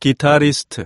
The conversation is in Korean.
기타리스트.